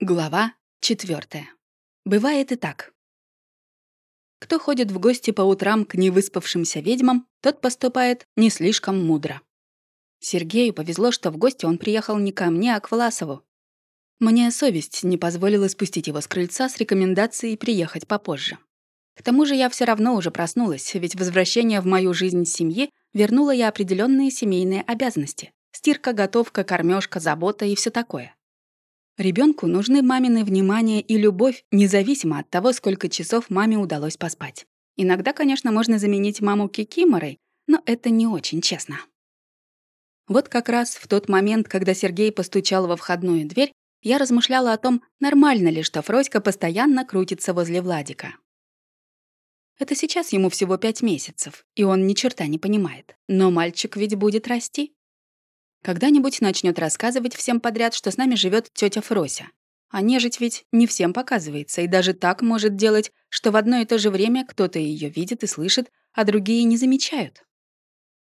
Глава четвертая. Бывает и так. Кто ходит в гости по утрам к невыспавшимся ведьмам, тот поступает не слишком мудро. Сергею повезло, что в гости он приехал не ко мне, а к Власову. Мне совесть не позволила спустить его с крыльца с рекомендацией приехать попозже. К тому же я все равно уже проснулась, ведь возвращение в мою жизнь семьи вернуло я определенные семейные обязанности. Стирка, готовка, кормежка, забота и все такое. Ребенку нужны мамины внимание и любовь, независимо от того, сколько часов маме удалось поспать. Иногда, конечно, можно заменить маму кикиморой, но это не очень честно. Вот как раз в тот момент, когда Сергей постучал во входную дверь, я размышляла о том, нормально ли, что Фроська постоянно крутится возле Владика. Это сейчас ему всего пять месяцев, и он ни черта не понимает. Но мальчик ведь будет расти. Когда-нибудь начнет рассказывать всем подряд, что с нами живет тетя Фрося. А нежить ведь не всем показывается, и даже так может делать, что в одно и то же время кто-то ее видит и слышит, а другие не замечают.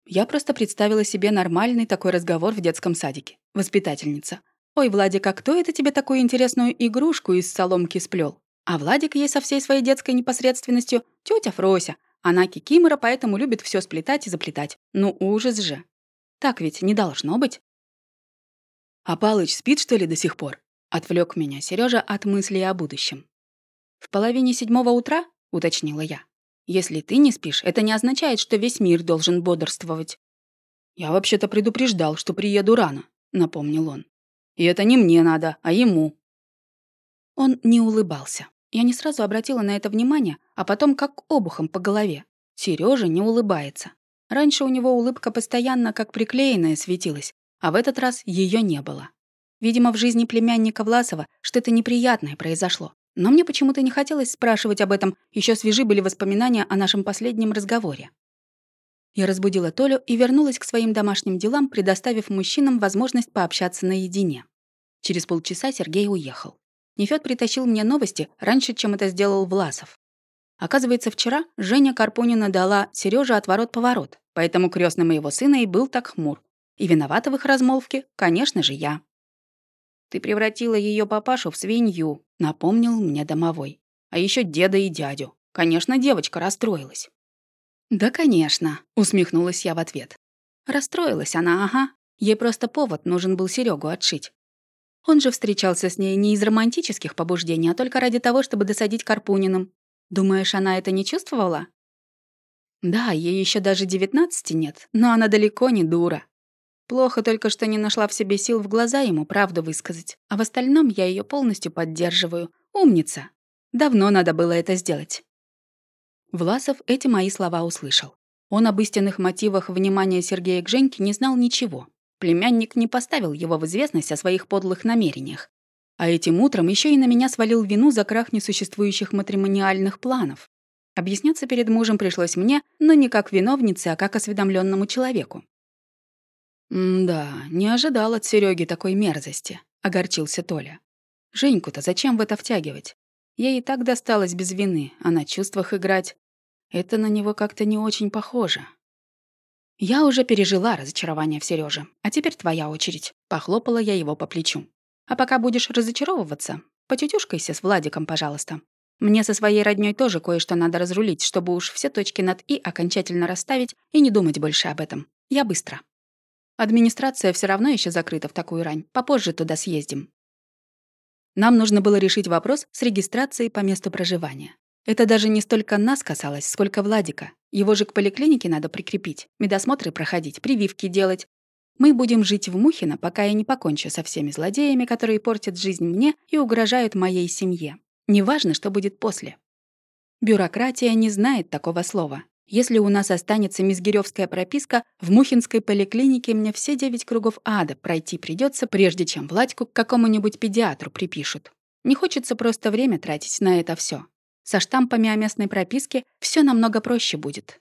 Я просто представила себе нормальный такой разговор в детском садике. Воспитательница. «Ой, Владик, а кто это тебе такую интересную игрушку из соломки сплел? А Владик ей со всей своей детской непосредственностью тетя Фрося. Она кикимора, поэтому любит все сплетать и заплетать. Ну ужас же. Так ведь не должно быть. «А Палыч спит, что ли, до сих пор?» — отвлек меня Сережа от мыслей о будущем. «В половине седьмого утра?» — уточнила я. «Если ты не спишь, это не означает, что весь мир должен бодрствовать». «Я вообще-то предупреждал, что приеду рано», — напомнил он. «И это не мне надо, а ему». Он не улыбался. Я не сразу обратила на это внимание, а потом как обухом по голове. Сережа не улыбается. Раньше у него улыбка постоянно как приклеенная светилась, а в этот раз ее не было. Видимо, в жизни племянника Власова что-то неприятное произошло. Но мне почему-то не хотелось спрашивать об этом, еще свежи были воспоминания о нашем последнем разговоре. Я разбудила Толю и вернулась к своим домашним делам, предоставив мужчинам возможность пообщаться наедине. Через полчаса Сергей уехал. Нефёд притащил мне новости раньше, чем это сделал Власов. Оказывается, вчера Женя Карпунина дала Сереже отворот-поворот, поэтому крестный моего сына и был так хмур. И виновата в их размолвке, конечно же, я. «Ты превратила ее папашу в свинью», — напомнил мне домовой. «А еще деда и дядю. Конечно, девочка расстроилась». «Да, конечно», — усмехнулась я в ответ. Расстроилась она, ага. Ей просто повод нужен был Серегу отшить. Он же встречался с ней не из романтических побуждений, а только ради того, чтобы досадить Карпуниным. Думаешь, она это не чувствовала? Да, ей еще даже девятнадцати нет, но она далеко не дура. Плохо только, что не нашла в себе сил в глаза ему правду высказать, а в остальном я ее полностью поддерживаю. Умница. Давно надо было это сделать. Власов эти мои слова услышал. Он об истинных мотивах внимания Сергея к Женьке не знал ничего. Племянник не поставил его в известность о своих подлых намерениях. А этим утром еще и на меня свалил вину за крах несуществующих матримониальных планов. Объясняться перед мужем пришлось мне, но не как виновнице, а как осведомленному человеку. «Да, не ожидал от Сереги такой мерзости», — огорчился Толя. «Женьку-то зачем в это втягивать? Ей и так досталось без вины, а на чувствах играть — это на него как-то не очень похоже». «Я уже пережила разочарование в Сереже, а теперь твоя очередь», — похлопала я его по плечу. А пока будешь разочаровываться, потютюшкайся с Владиком, пожалуйста. Мне со своей роднёй тоже кое-что надо разрулить, чтобы уж все точки над «и» окончательно расставить и не думать больше об этом. Я быстро. Администрация все равно еще закрыта в такую рань. Попозже туда съездим. Нам нужно было решить вопрос с регистрацией по месту проживания. Это даже не столько нас касалось, сколько Владика. Его же к поликлинике надо прикрепить, медосмотры проходить, прививки делать, мы будем жить в Мухино, пока я не покончу со всеми злодеями, которые портят жизнь мне и угрожают моей семье. Неважно, что будет после. Бюрократия не знает такого слова. Если у нас останется мизгирёвская прописка, в Мухинской поликлинике мне все девять кругов ада пройти придется, прежде чем Владьку к какому-нибудь педиатру припишут. Не хочется просто время тратить на это все. Со штампами о местной прописке все намного проще будет.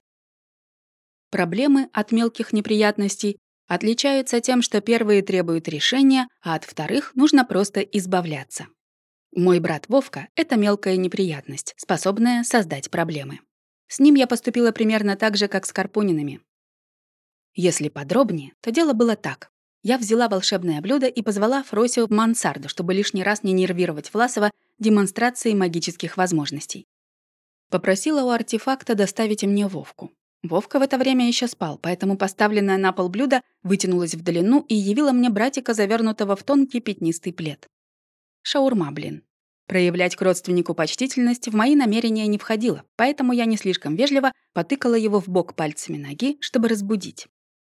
Проблемы от мелких неприятностей отличаются тем, что первые требуют решения, а от вторых нужно просто избавляться. Мой брат Вовка — это мелкая неприятность, способная создать проблемы. С ним я поступила примерно так же, как с Карпунинами. Если подробнее, то дело было так. Я взяла волшебное блюдо и позвала Фросю в мансарду, чтобы лишний раз не нервировать Власова демонстрацией магических возможностей. Попросила у артефакта доставить мне Вовку. Вовка в это время еще спал, поэтому поставленное на пол блюдо вытянулось в длину и явило мне братика, завернутого в тонкий пятнистый плед. Шаурма, блин. Проявлять к родственнику почтительность в мои намерения не входило, поэтому я не слишком вежливо потыкала его в бок пальцами ноги, чтобы разбудить.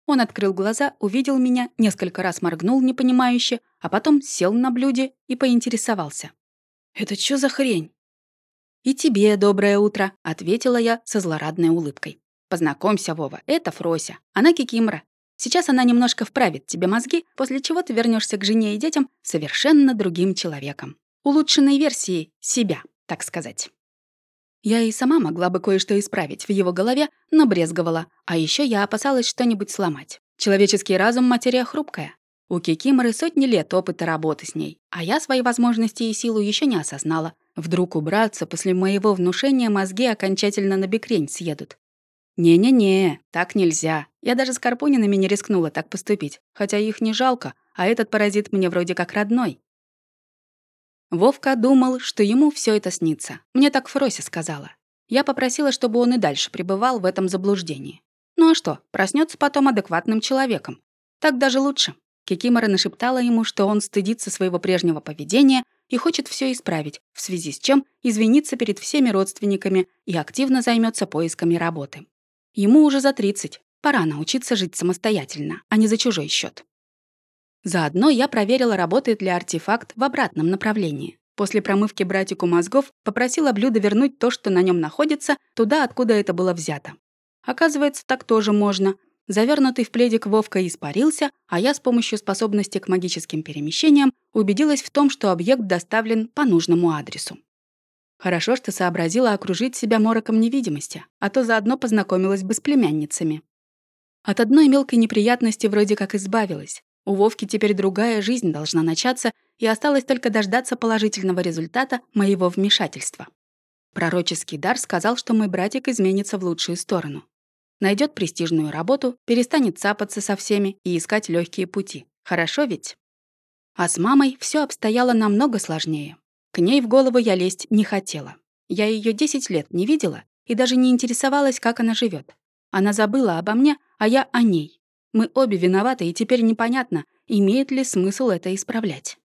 Он открыл глаза, увидел меня, несколько раз моргнул непонимающе, а потом сел на блюде и поинтересовался. «Это что за хрень?» «И тебе доброе утро», — ответила я со злорадной улыбкой. Познакомься, Вова, это Фрося. Она кикимора. Сейчас она немножко вправит тебе мозги, после чего ты вернешься к жене и детям совершенно другим человеком. Улучшенной версией себя, так сказать. Я и сама могла бы кое-что исправить в его голове, но брезговала. А еще я опасалась что-нибудь сломать. Человеческий разум — материя хрупкая. У Кикиморы сотни лет опыта работы с ней, а я свои возможности и силу еще не осознала. Вдруг убраться после моего внушения мозги окончательно на бекрень съедут. «Не-не-не, так нельзя. Я даже с Карпунинами не рискнула так поступить, хотя их не жалко, а этот паразит мне вроде как родной». Вовка думал, что ему все это снится. Мне так Фрося сказала. Я попросила, чтобы он и дальше пребывал в этом заблуждении. Ну а что, проснется потом адекватным человеком. Так даже лучше. Кикимора нашептала ему, что он стыдится своего прежнего поведения и хочет все исправить, в связи с чем извиниться перед всеми родственниками и активно займется поисками работы. Ему уже за 30. Пора научиться жить самостоятельно, а не за чужой счет. Заодно я проверила, работает ли артефакт в обратном направлении. После промывки братику мозгов попросила блюдо вернуть то, что на нем находится, туда, откуда это было взято. Оказывается, так тоже можно. Завернутый в пледик Вовка испарился, а я с помощью способности к магическим перемещениям убедилась в том, что объект доставлен по нужному адресу. Хорошо, что сообразила окружить себя мороком невидимости, а то заодно познакомилась бы с племянницами. От одной мелкой неприятности вроде как избавилась. У Вовки теперь другая жизнь должна начаться, и осталось только дождаться положительного результата моего вмешательства. Пророческий дар сказал, что мой братик изменится в лучшую сторону. Найдет престижную работу, перестанет цапаться со всеми и искать легкие пути. Хорошо ведь? А с мамой все обстояло намного сложнее. К ней в голову я лезть не хотела. Я ее 10 лет не видела и даже не интересовалась, как она живет. Она забыла обо мне, а я о ней. Мы обе виноваты, и теперь непонятно, имеет ли смысл это исправлять.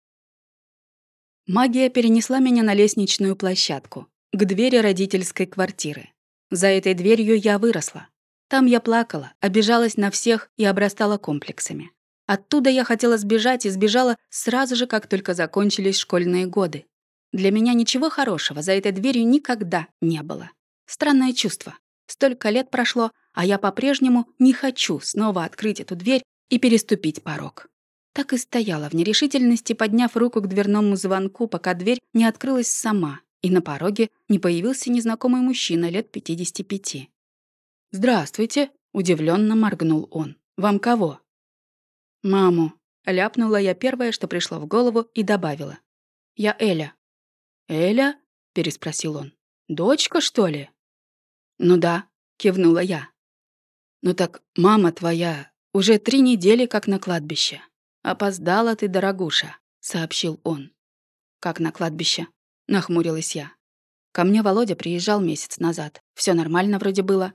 Магия перенесла меня на лестничную площадку, к двери родительской квартиры. За этой дверью я выросла. Там я плакала, обижалась на всех и обрастала комплексами. Оттуда я хотела сбежать и сбежала сразу же, как только закончились школьные годы. Для меня ничего хорошего за этой дверью никогда не было. Странное чувство. Столько лет прошло, а я по-прежнему не хочу снова открыть эту дверь и переступить порог. Так и стояла в нерешительности, подняв руку к дверному звонку, пока дверь не открылась сама, и на пороге не появился незнакомый мужчина лет 55. «Здравствуйте», — удивленно моргнул он. «Вам кого?» «Маму», — ляпнула я первое, что пришло в голову, и добавила. «Я Эля». «Эля?» — переспросил он. «Дочка, что ли?» «Ну да», — кивнула я. «Ну так мама твоя уже три недели как на кладбище. Опоздала ты, дорогуша», — сообщил он. «Как на кладбище?» — нахмурилась я. «Ко мне Володя приезжал месяц назад. Все нормально вроде было».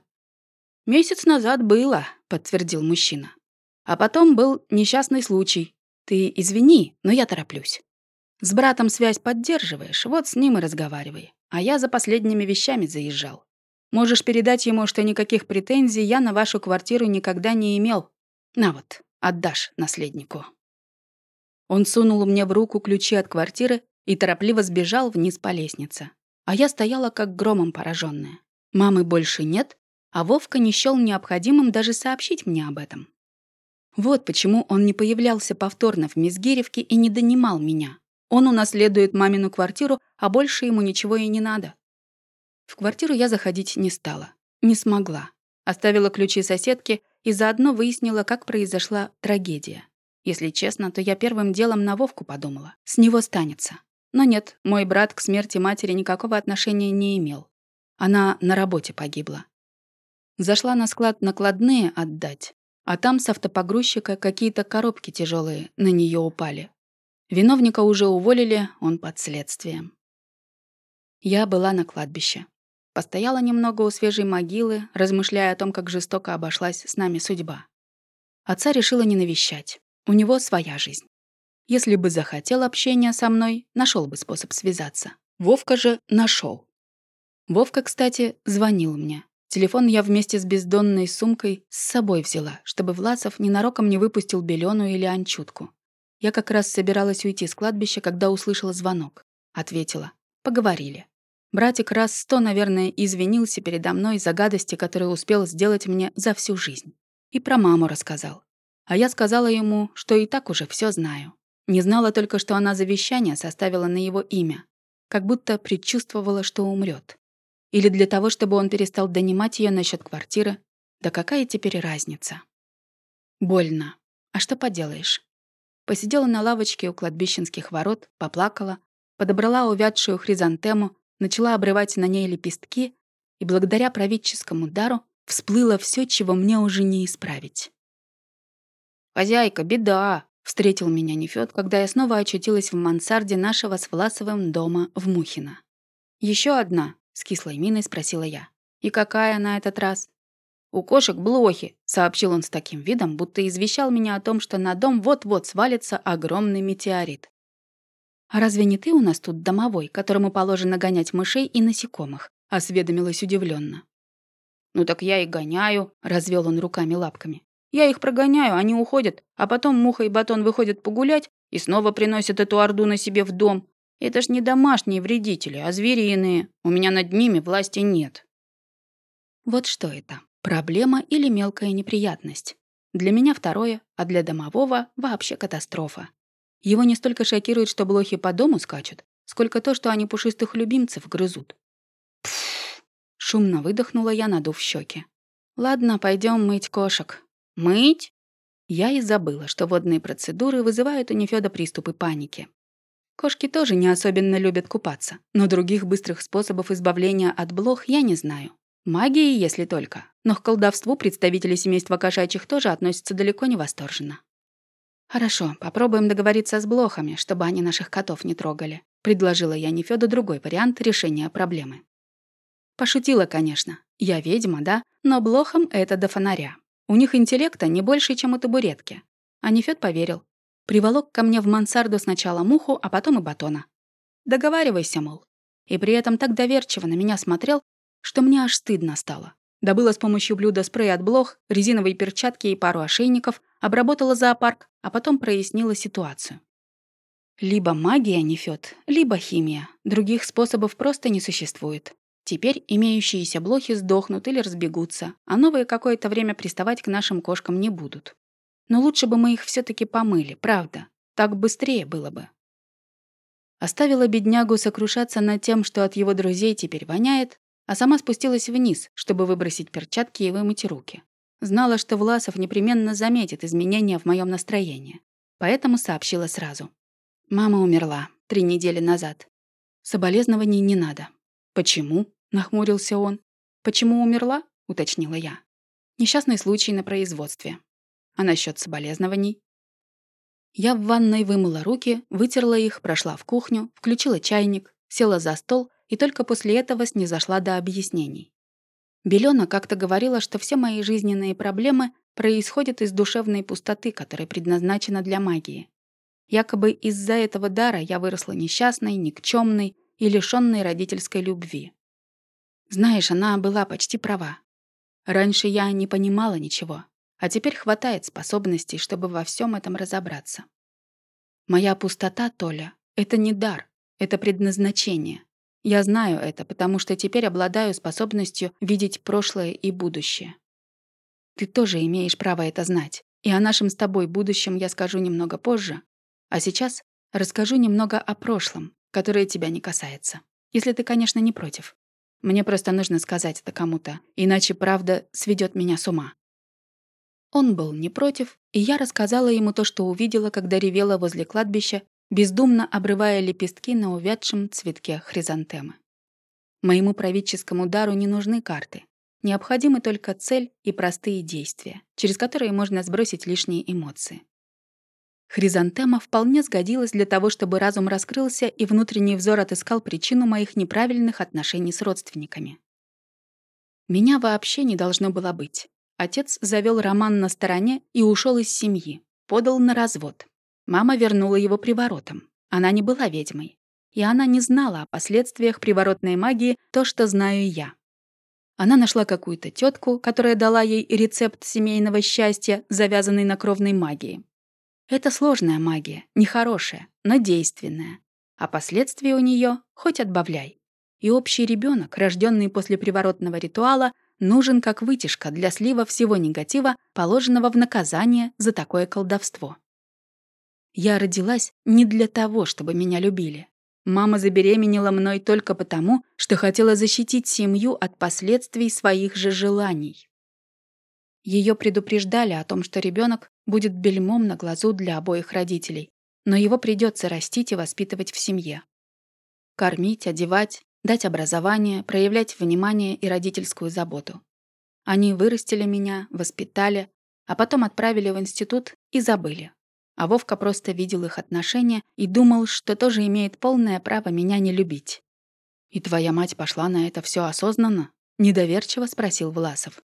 «Месяц назад было», — подтвердил мужчина. «А потом был несчастный случай. Ты извини, но я тороплюсь». С братом связь поддерживаешь, вот с ним и разговаривай. А я за последними вещами заезжал. Можешь передать ему, что никаких претензий я на вашу квартиру никогда не имел. На вот, отдашь наследнику». Он сунул мне в руку ключи от квартиры и торопливо сбежал вниз по лестнице. А я стояла как громом пораженная. Мамы больше нет, а Вовка не счёл необходимым даже сообщить мне об этом. Вот почему он не появлялся повторно в Мизгиревке и не донимал меня. Он унаследует мамину квартиру, а больше ему ничего и не надо. В квартиру я заходить не стала. Не смогла. Оставила ключи соседке и заодно выяснила, как произошла трагедия. Если честно, то я первым делом на Вовку подумала. С него станется. Но нет, мой брат к смерти матери никакого отношения не имел. Она на работе погибла. Зашла на склад накладные отдать. а там с автопогрузчика какие-то коробки тяжелые на нее упали. Виновника уже уволили, он под следствием. Я была на кладбище. Постояла немного у свежей могилы, размышляя о том, как жестоко обошлась с нами судьба. Отца решила не навещать. У него своя жизнь. Если бы захотел общения со мной, нашел бы способ связаться. Вовка же нашел. Вовка, кстати, звонил мне. Телефон я вместе с бездонной сумкой с собой взяла, чтобы Власов ненароком не выпустил Белену или Анчутку. Я как раз собиралась уйти с кладбища, когда услышала звонок. Ответила. Поговорили. Братик раз сто, наверное, извинился передо мной за гадости, которые успел сделать мне за всю жизнь. И про маму рассказал. А я сказала ему, что и так уже все знаю. Не знала только, что она завещание составила на его имя, как будто предчувствовала, что умрет. Или для того, чтобы он перестал донимать ее насчет квартиры. Да какая теперь разница? Больно. А что поделаешь? Посидела на лавочке у кладбищенских ворот, поплакала, подобрала увядшую хризантему, начала обрывать на ней лепестки, и благодаря правительскому дару всплыло все, чего мне уже не исправить. «Хозяйка, беда!» — встретил меня Нефёд, когда я снова очутилась в мансарде нашего с Власовым дома в Мухино. Еще одна?» — с кислой миной спросила я. «И какая на этот раз?» «У кошек блохи», — сообщил он с таким видом, будто извещал меня о том, что на дом вот-вот свалится огромный метеорит. «А разве не ты у нас тут домовой, которому положено гонять мышей и насекомых?» — осведомилась удивленно. «Ну так я и гоняю», — развел он руками-лапками. «Я их прогоняю, они уходят, а потом муха и батон выходят погулять и снова приносят эту орду на себе в дом, это ж не домашние вредители, а звериные. У меня над ними власти нет. Вот что это? Проблема или мелкая неприятность? Для меня второе, а для домового вообще катастрофа. Его не столько шокирует, что блохи по дому скачут, сколько то, что они пушистых любимцев грызут. Пфф, шумно выдохнула я, надув щеки. Ладно, пойдем мыть кошек. Мыть? Я и забыла, что водные процедуры вызывают у Нефёда приступы паники. Кошки тоже не особенно любят купаться, но других быстрых способов избавления от блох я не знаю. Магии, если только. Но к колдовству представители семейства кошачьих тоже относятся далеко не восторженно. «Хорошо, попробуем договориться с блохами, чтобы они наших котов не трогали», предложила я Нефёду другой вариант решения проблемы. Пошутила, конечно. Я ведьма, да? Но блохам это до фонаря. У них интеллекта не больше, чем у табуретки. А Нефёд поверил. Приволок ко мне в мансарду сначала муху, а потом и батона. Договаривайся, мол. И при этом так доверчиво на меня смотрел, что мне аж стыдно стало. Добыла с помощью блюда спрей от блох, резиновые перчатки и пару ошейников, обработала зоопарк, а потом прояснила ситуацию. Либо магия нефёт, либо химия. Других способов просто не существует. Теперь имеющиеся блохи сдохнут или разбегутся, а новые какое-то время приставать к нашим кошкам не будут. Но лучше бы мы их все таки помыли, правда. Так быстрее было бы. Оставила беднягу сокрушаться над тем, что от его друзей теперь воняет, а сама спустилась вниз, чтобы выбросить перчатки и вымыть руки. Знала, что Власов непременно заметит изменения в моем настроении, поэтому сообщила сразу. Мама умерла три недели назад. Соболезнований не надо. Почему? нахмурился он. Почему умерла? уточнила я. Несчастный случай на производстве. А насчет соболезнований? Я в ванной вымыла руки, вытерла их, прошла в кухню, включила чайник, села за стол и только после этого снизошла до объяснений. Белена как-то говорила, что все мои жизненные проблемы происходят из душевной пустоты, которая предназначена для магии. Якобы из-за этого дара я выросла несчастной, никчемной и лишённой родительской любви. Знаешь, она была почти права. Раньше я не понимала ничего, а теперь хватает способностей, чтобы во всем этом разобраться. Моя пустота, Толя, это не дар, это предназначение. Я знаю это, потому что теперь обладаю способностью видеть прошлое и будущее. Ты тоже имеешь право это знать. И о нашем с тобой будущем я скажу немного позже. А сейчас расскажу немного о прошлом, которое тебя не касается. Если ты, конечно, не против. Мне просто нужно сказать это кому-то, иначе правда сведет меня с ума. Он был не против, и я рассказала ему то, что увидела, когда ревела возле кладбища, бездумно обрывая лепестки на увядшем цветке хризантемы. Моему правительскому дару не нужны карты. Необходимы только цель и простые действия, через которые можно сбросить лишние эмоции. Хризантема вполне сгодилась для того, чтобы разум раскрылся и внутренний взор отыскал причину моих неправильных отношений с родственниками. Меня вообще не должно было быть. Отец завел роман на стороне и ушел из семьи, подал на развод. Мама вернула его приворотом. Она не была ведьмой. И она не знала о последствиях приворотной магии то, что знаю я. Она нашла какую-то тетку, которая дала ей рецепт семейного счастья, завязанный на кровной магии. Это сложная магия, нехорошая, но действенная. А последствия у нее хоть отбавляй. И общий ребенок, рожденный после приворотного ритуала, нужен как вытяжка для слива всего негатива, положенного в наказание за такое колдовство. Я родилась не для того, чтобы меня любили. Мама забеременела мной только потому, что хотела защитить семью от последствий своих же желаний. Ее предупреждали о том, что ребенок будет бельмом на глазу для обоих родителей, но его придется растить и воспитывать в семье. Кормить, одевать, дать образование, проявлять внимание и родительскую заботу. Они вырастили меня, воспитали, а потом отправили в институт и забыли. А Вовка просто видел их отношения и думал, что тоже имеет полное право меня не любить. «И твоя мать пошла на это все осознанно?» — недоверчиво спросил Власов.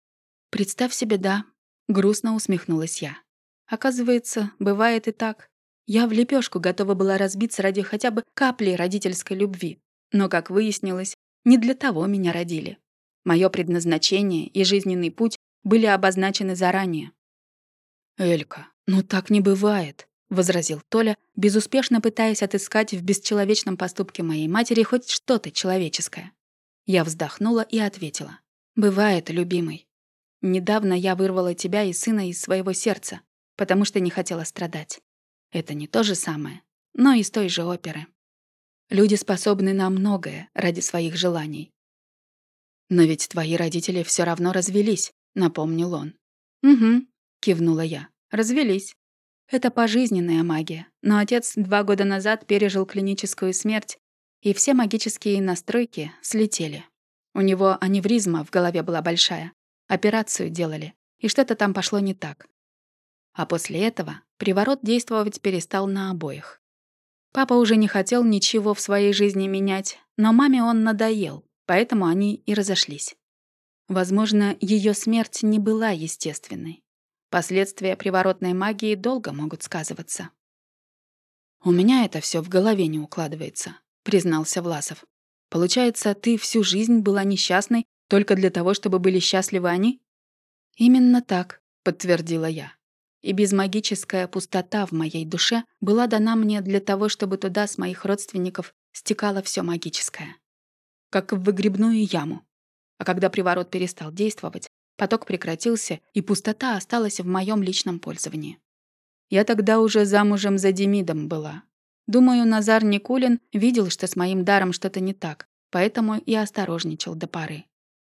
«Представь себе, да», — грустно усмехнулась я. «Оказывается, бывает и так. Я в лепешку готова была разбиться ради хотя бы капли родительской любви. Но, как выяснилось, не для того меня родили. Мое предназначение и жизненный путь были обозначены заранее. «Элька, ну так не бывает», — возразил Толя, безуспешно пытаясь отыскать в бесчеловечном поступке моей матери хоть что-то человеческое. Я вздохнула и ответила. «Бывает, любимый. Недавно я вырвала тебя и сына из своего сердца, потому что не хотела страдать. Это не то же самое, но из той же оперы. Люди способны на многое ради своих желаний. «Но ведь твои родители все равно развелись», — напомнил он. «Угу», — кивнула я. «Развелись. Это пожизненная магия, но отец два года назад пережил клиническую смерть, и все магические настройки слетели. У него аневризма в голове была большая. Операцию делали, и что-то там пошло не так. А после этого приворот действовать перестал на обоих. Папа уже не хотел ничего в своей жизни менять, но маме он надоел, поэтому они и разошлись. Возможно, ее смерть не была естественной. Последствия приворотной магии долго могут сказываться. «У меня это все в голове не укладывается», — признался Власов. «Получается, ты всю жизнь была несчастной только для того, чтобы были счастливы они?» «Именно так», — подтвердила я и безмагическая пустота в моей душе была дана мне для того, чтобы туда с моих родственников стекало все магическое. Как в выгребную яму. А когда приворот перестал действовать, поток прекратился, и пустота осталась в моем личном пользовании. Я тогда уже замужем за Демидом была. Думаю, Назар Никулин видел, что с моим даром что-то не так, поэтому и осторожничал до поры.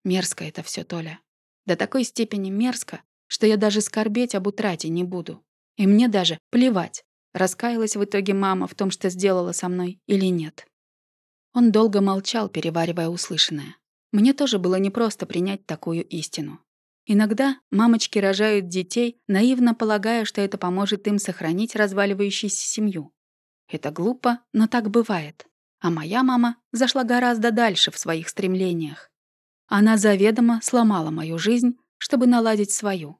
Мерзко это все, Толя. До такой степени мерзко, что я даже скорбеть об утрате не буду. И мне даже плевать, раскаялась в итоге мама в том, что сделала со мной или нет. Он долго молчал, переваривая услышанное. Мне тоже было непросто принять такую истину. Иногда мамочки рожают детей, наивно полагая, что это поможет им сохранить разваливающуюся семью. Это глупо, но так бывает. А моя мама зашла гораздо дальше в своих стремлениях. Она заведомо сломала мою жизнь, чтобы наладить свою.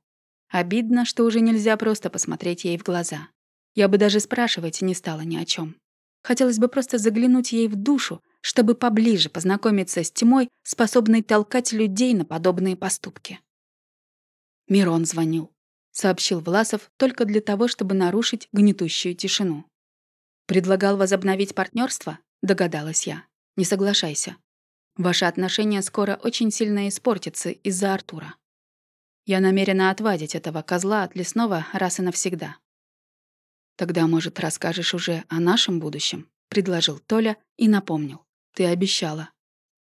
Обидно, что уже нельзя просто посмотреть ей в глаза. Я бы даже спрашивать не стала ни о чем. Хотелось бы просто заглянуть ей в душу, чтобы поближе познакомиться с тьмой, способной толкать людей на подобные поступки. Мирон звонил. Сообщил Власов только для того, чтобы нарушить гнетущую тишину. «Предлагал возобновить партнерство? догадалась я. «Не соглашайся. Ваши отношения скоро очень сильно испортятся из-за Артура. Я намерена отвадить этого козла от лесного раз и навсегда. «Тогда, может, расскажешь уже о нашем будущем?» — предложил Толя и напомнил. «Ты обещала».